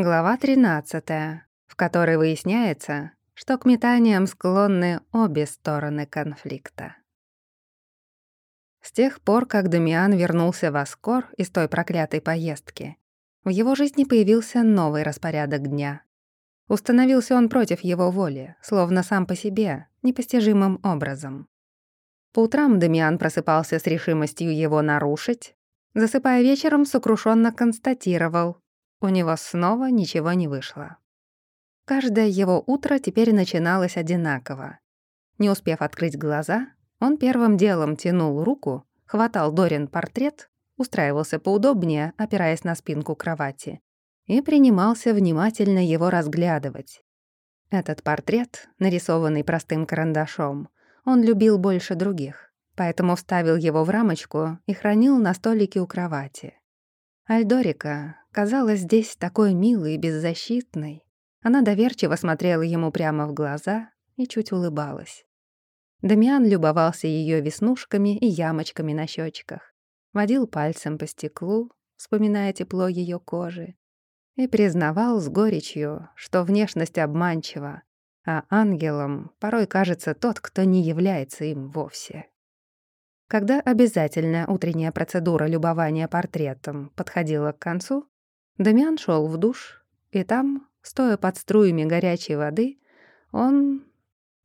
Глава 13, в которой выясняется, что к метаниям склонны обе стороны конфликта. С тех пор, как Дамиан вернулся в Аскор из той проклятой поездки, в его жизни появился новый распорядок дня. Установился он против его воли, словно сам по себе, непостижимым образом. По утрам Дамиан просыпался с решимостью его нарушить, засыпая вечером, сокрушенно констатировал, у него снова ничего не вышло. Каждое его утро теперь начиналось одинаково. Не успев открыть глаза, он первым делом тянул руку, хватал Дорин портрет, устраивался поудобнее, опираясь на спинку кровати, и принимался внимательно его разглядывать. Этот портрет, нарисованный простым карандашом, он любил больше других, поэтому вставил его в рамочку и хранил на столике у кровати. Альдорика казалась здесь такой милой и беззащитной. Она доверчиво смотрела ему прямо в глаза и чуть улыбалась. Дамиан любовался ее веснушками и ямочками на щечках, водил пальцем по стеклу, вспоминая тепло ее кожи, и признавал с горечью, что внешность обманчива, а ангелом порой кажется тот, кто не является им вовсе. Когда обязательная утренняя процедура любования портретом подходила к концу, Дамиан шел в душ, и там, стоя под струями горячей воды, он,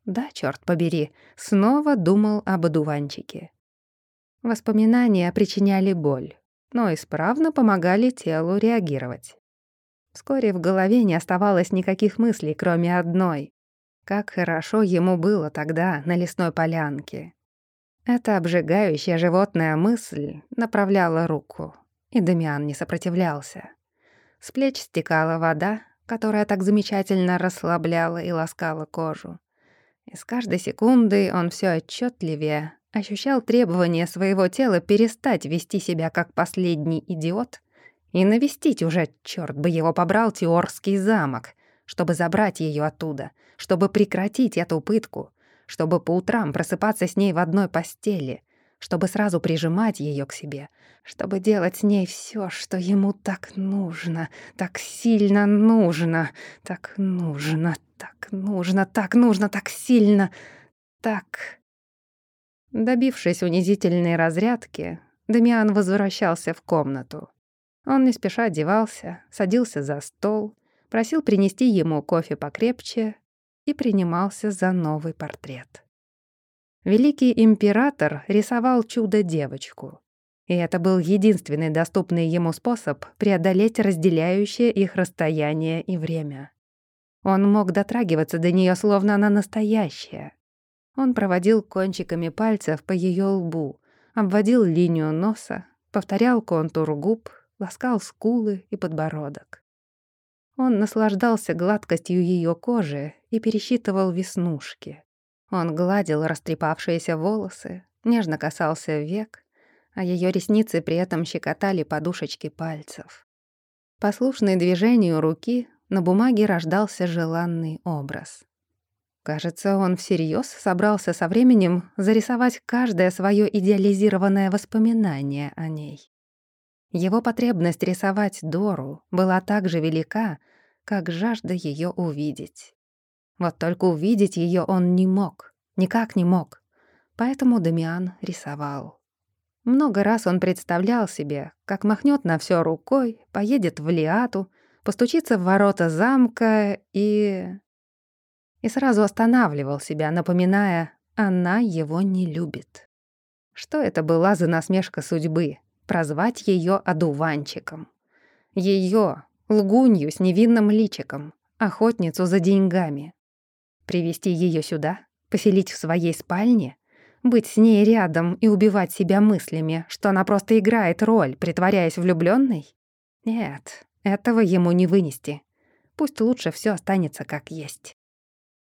да, черт побери, снова думал об одуванчике. Воспоминания причиняли боль, но исправно помогали телу реагировать. Вскоре в голове не оставалось никаких мыслей, кроме одной. Как хорошо ему было тогда на лесной полянке, эта обжигающая животная мысль направляла руку, и Дамиан не сопротивлялся. С плеч стекала вода, которая так замечательно расслабляла и ласкала кожу. И с каждой секундой он все отчетливее ощущал требование своего тела перестать вести себя как последний идиот и навестить уже, черт бы его побрал, Теорский замок, чтобы забрать ее оттуда, чтобы прекратить эту пытку, чтобы по утрам просыпаться с ней в одной постели, чтобы сразу прижимать ее к себе, чтобы делать с ней все, что ему так нужно, так сильно нужно, так нужно, так нужно, так нужно, так сильно, так... Добившись унизительной разрядки, Дамиан возвращался в комнату. Он не спеша одевался, садился за стол, просил принести ему кофе покрепче и принимался за новый портрет. Великий император рисовал чудо-девочку. И это был единственный доступный ему способ преодолеть разделяющее их расстояние и время. Он мог дотрагиваться до нее, словно она настоящая. Он проводил кончиками пальцев по ее лбу, обводил линию носа, повторял контур губ, ласкал скулы и подбородок. Он наслаждался гладкостью ее кожи и пересчитывал веснушки. Он гладил растрепавшиеся волосы, нежно касался век, а ее ресницы при этом щекотали подушечки пальцев. Послушный движению руки на бумаге рождался желанный образ. Кажется, он всерьез собрался со временем зарисовать каждое свое идеализированное воспоминание о ней. Его потребность рисовать Дору была так же велика, как жажда ее увидеть. Вот только увидеть ее он не мог, никак не мог. Поэтому Дамиан рисовал. Много раз он представлял себе, как махнет на все рукой, поедет в Лиату, постучится в ворота замка и... И сразу останавливал себя, напоминая, она его не любит. Что это была за насмешка судьбы, прозвать ее одуванчиком. Ее, лгунью с невинным личиком, охотницу за деньгами. Привести ее сюда, поселить в своей спальне, быть с ней рядом и убивать себя мыслями, что она просто играет роль, притворяясь влюбленной? Нет, этого ему не вынести. Пусть лучше все останется как есть.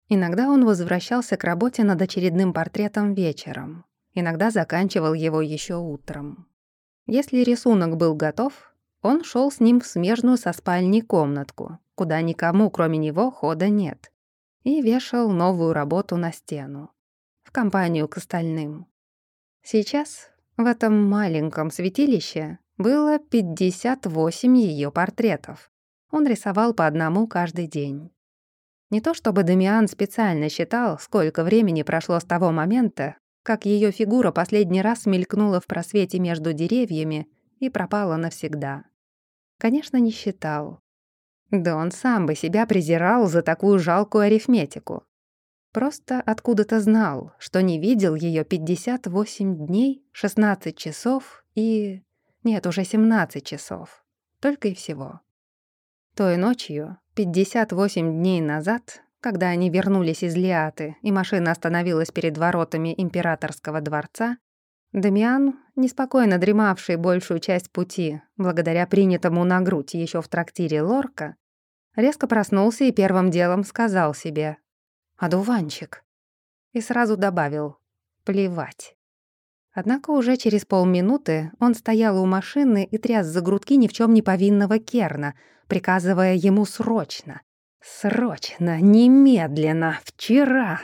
Иногда он возвращался к работе над очередным портретом вечером, иногда заканчивал его еще утром. Если рисунок был готов, он шел с ним в смежную со спальней комнатку, куда никому, кроме него, хода нет, и вешал новую работу на стену, в компанию к остальным. Сейчас в этом маленьком святилище было 58 ее портретов, Он рисовал по одному каждый день. Не то чтобы Дамиан специально считал, сколько времени прошло с того момента, как ее фигура последний раз мелькнула в просвете между деревьями и пропала навсегда. Конечно, не считал. Да он сам бы себя презирал за такую жалкую арифметику. Просто откуда-то знал, что не видел ее 58 дней, 16 часов и... Нет, уже 17 часов. Только и всего. Той ночью, 58 дней назад, когда они вернулись из Лиаты, и машина остановилась перед воротами императорского дворца, Дамиан, неспокойно дремавший большую часть пути, благодаря принятому на грудь еще в трактире Лорка, резко проснулся и первым делом сказал себе «Одуванчик» и сразу добавил «плевать». Однако уже через полминуты он стоял у машины и тряс за грудки ни в чем не повинного Керна, приказывая ему срочно, срочно, немедленно, вчера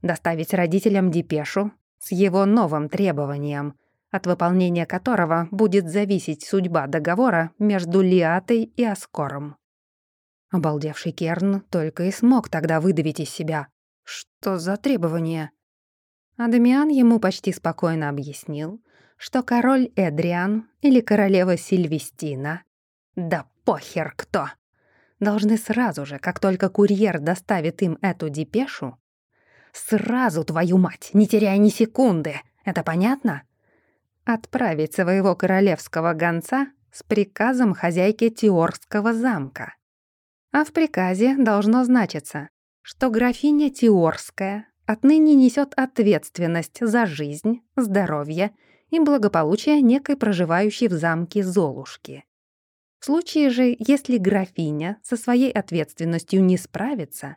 доставить родителям депешу с его новым требованием, от выполнения которого будет зависеть судьба договора между Лиатой и Аскором. Обалдевший Керн только и смог тогда выдавить из себя. Что за требование? Адамиан ему почти спокойно объяснил, что король Эдриан или королева Сильвестина, да похер кто, должны сразу же, как только курьер доставит им эту депешу, Сразу, твою мать, не теряя ни секунды. Это понятно? Отправить своего королевского гонца с приказом хозяйки Тиорского замка. А в приказе должно значиться, что графиня Тиорская отныне несет ответственность за жизнь, здоровье и благополучие некой проживающей в замке Золушки. В случае же, если графиня со своей ответственностью не справится,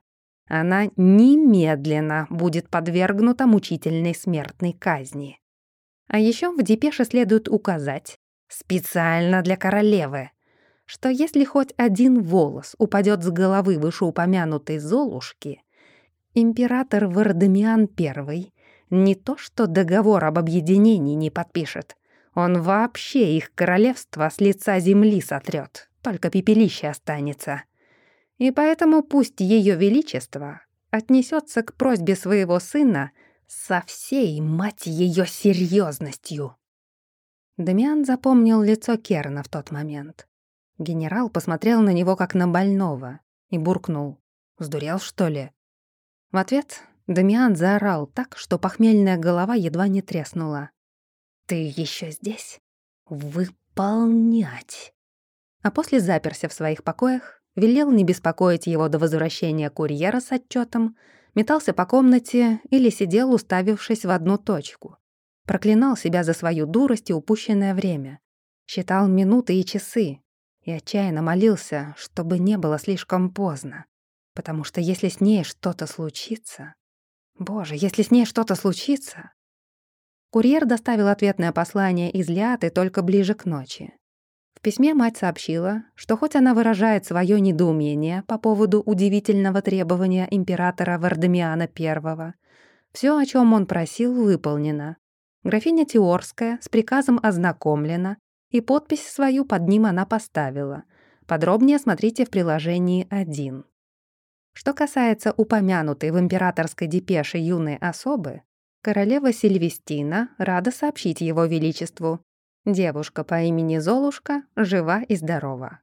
она немедленно будет подвергнута мучительной смертной казни. А еще в депеше следует указать, специально для королевы, что если хоть один волос упадет с головы вышеупомянутой Золушки, император Вардамиан I не то что договор об объединении не подпишет, он вообще их королевство с лица земли сотрет, только пепелище останется. И поэтому пусть Ее Величество отнесется к просьбе своего сына со всей, мать ее, серьезностью. Дамиан запомнил лицо Керна в тот момент. Генерал посмотрел на него как на больного и буркнул. «Сдурел, что ли?» В ответ Дамиан заорал так, что похмельная голова едва не треснула. «Ты еще здесь? Выполнять!» А после заперся в своих покоях велел не беспокоить его до возвращения курьера с отчетом, метался по комнате или сидел, уставившись в одну точку. Проклинал себя за свою дурость и упущенное время. Считал минуты и часы и отчаянно молился, чтобы не было слишком поздно. Потому что если с ней что-то случится... Боже, если с ней что-то случится... Курьер доставил ответное послание из Лиаты только ближе к ночи письме мать сообщила, что хоть она выражает свое недоумение по поводу удивительного требования императора Вардамиана I, все, о чем он просил, выполнено. Графиня Теорская с приказом ознакомлена, и подпись свою под ним она поставила. Подробнее смотрите в приложении 1. Что касается упомянутой в императорской депеше юной особы, королева Сильвестина рада сообщить его величеству, Девушка по имени Золушка жива и здорова.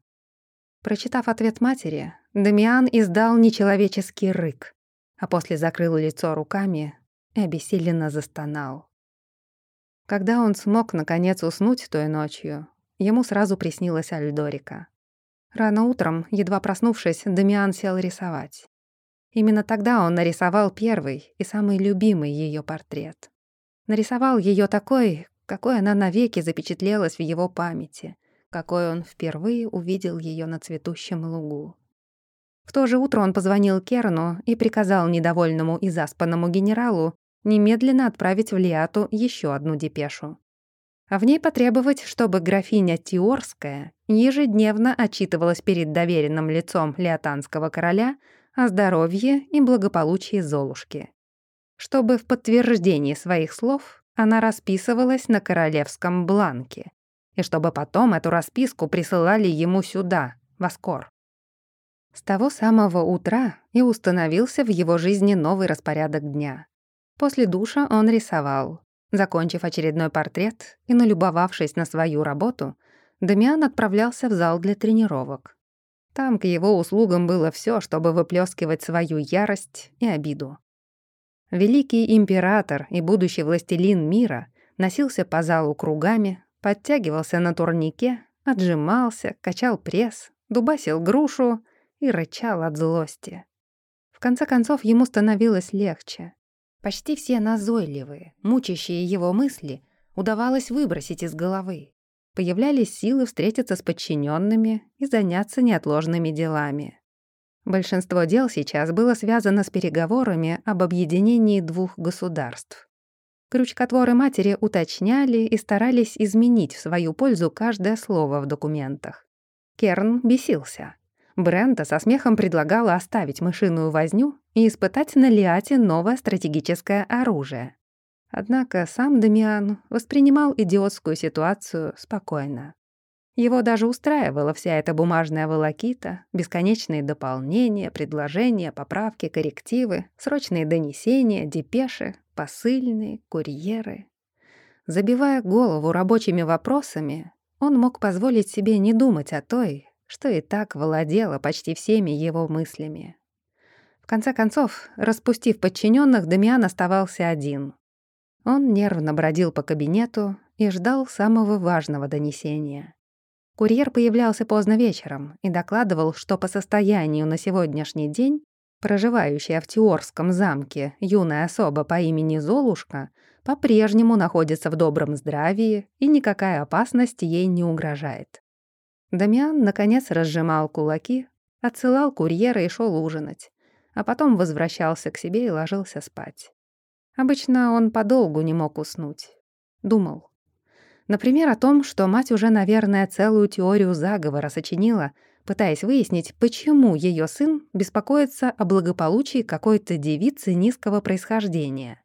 Прочитав ответ матери, Дамиан издал нечеловеческий рык, а после закрыл лицо руками и обессиленно застонал. Когда он смог наконец уснуть той ночью, ему сразу приснилась Альдорика. Рано утром, едва проснувшись, Дамиан сел рисовать. Именно тогда он нарисовал первый и самый любимый ее портрет. Нарисовал ее такой, какой она навеки запечатлелась в его памяти, какой он впервые увидел ее на цветущем лугу. В то же утро он позвонил Керну и приказал недовольному и заспанному генералу немедленно отправить в Лиату еще одну депешу. А в ней потребовать, чтобы графиня Тиорская ежедневно отчитывалась перед доверенным лицом лиатанского короля о здоровье и благополучии Золушки. Чтобы в подтверждении своих слов она расписывалась на королевском бланке, и чтобы потом эту расписку присылали ему сюда, в Аскор. С того самого утра и установился в его жизни новый распорядок дня. После душа он рисовал. Закончив очередной портрет и налюбовавшись на свою работу, Дамиан отправлялся в зал для тренировок. Там к его услугам было все, чтобы выплескивать свою ярость и обиду. Великий император и будущий властелин мира носился по залу кругами, подтягивался на турнике, отжимался, качал пресс, дубасил грушу и рычал от злости. В конце концов, ему становилось легче. Почти все назойливые, мучащие его мысли удавалось выбросить из головы. Появлялись силы встретиться с подчиненными и заняться неотложными делами. Большинство дел сейчас было связано с переговорами об объединении двух государств. Крючкотворы матери уточняли и старались изменить в свою пользу каждое слово в документах. Керн бесился. Брента со смехом предлагала оставить мышиную возню и испытать на Лиате новое стратегическое оружие. Однако сам Дамиан воспринимал идиотскую ситуацию спокойно. Его даже устраивала вся эта бумажная волокита, бесконечные дополнения, предложения, поправки, коррективы, срочные донесения, депеши, посыльные, курьеры. Забивая голову рабочими вопросами, он мог позволить себе не думать о той, что и так владела почти всеми его мыслями. В конце концов, распустив подчиненных, Дамиан оставался один. Он нервно бродил по кабинету и ждал самого важного донесения. Курьер появлялся поздно вечером и докладывал, что по состоянию на сегодняшний день проживающая в Тиорском замке юная особа по имени Золушка по-прежнему находится в добром здравии и никакая опасность ей не угрожает. Дамиан, наконец, разжимал кулаки, отсылал курьера и шел ужинать, а потом возвращался к себе и ложился спать. Обычно он подолгу не мог уснуть. Думал. Например, о том, что мать уже, наверное, целую теорию заговора сочинила, пытаясь выяснить, почему ее сын беспокоится о благополучии какой-то девицы низкого происхождения.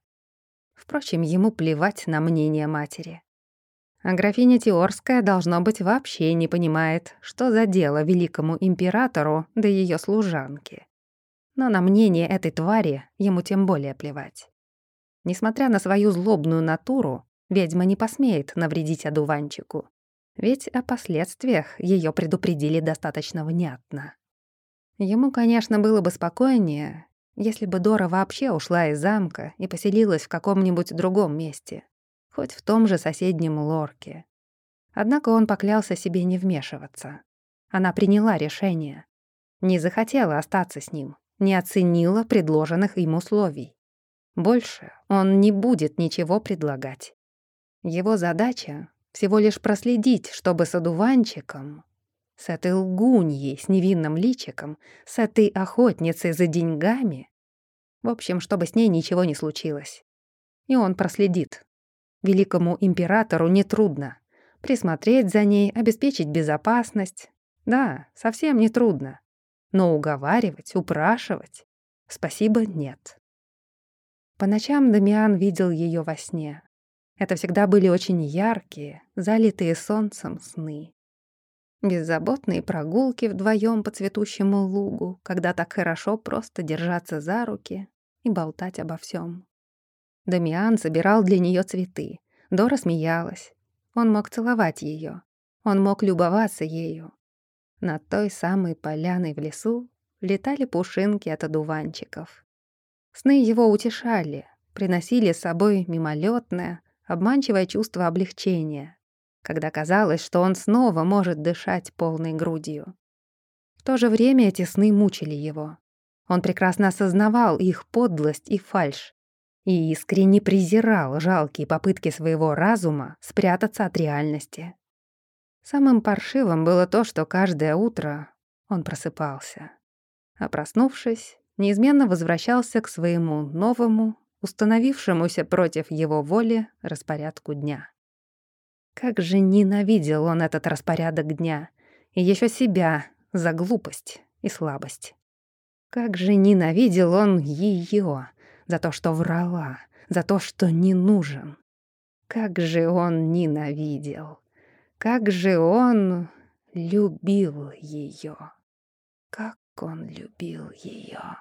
Впрочем, ему плевать на мнение матери. А графиня Теорская, должно быть, вообще не понимает, что за дело великому императору да ее служанке. Но на мнение этой твари ему тем более плевать. Несмотря на свою злобную натуру, Ведьма не посмеет навредить одуванчику. Ведь о последствиях ее предупредили достаточно внятно. Ему, конечно, было бы спокойнее, если бы Дора вообще ушла из замка и поселилась в каком-нибудь другом месте, хоть в том же соседнем лорке. Однако он поклялся себе не вмешиваться. Она приняла решение. Не захотела остаться с ним, не оценила предложенных им условий. Больше он не будет ничего предлагать. Его задача — всего лишь проследить, чтобы с одуванчиком, с этой лгуньей с невинным личиком, с этой охотницей за деньгами, в общем, чтобы с ней ничего не случилось. И он проследит. Великому императору нетрудно. Присмотреть за ней, обеспечить безопасность. Да, совсем нетрудно. Но уговаривать, упрашивать — спасибо, нет. По ночам Дамиан видел ее во сне. Это всегда были очень яркие, залитые солнцем сны. Беззаботные прогулки вдвоем по цветущему лугу, когда так хорошо просто держаться за руки и болтать обо всем. Дамиан собирал для нее цветы. Дора смеялась. Он мог целовать ее. Он мог любоваться ею. Над той самой поляной в лесу летали пушинки от одуванчиков. Сны его утешали, приносили с собой мимолетное, обманчивое чувство облегчения, когда казалось, что он снова может дышать полной грудью. В то же время эти сны мучили его. Он прекрасно осознавал их подлость и фальшь и искренне презирал жалкие попытки своего разума спрятаться от реальности. Самым паршивым было то, что каждое утро он просыпался, а проснувшись, неизменно возвращался к своему новому, установившемуся против его воли распорядку дня. Как же ненавидел он этот распорядок дня, и еще себя за глупость и слабость. Как же ненавидел он ее за то, что врала, за то, что не нужен. Как же он ненавидел. Как же он любил ее. Как он любил ее.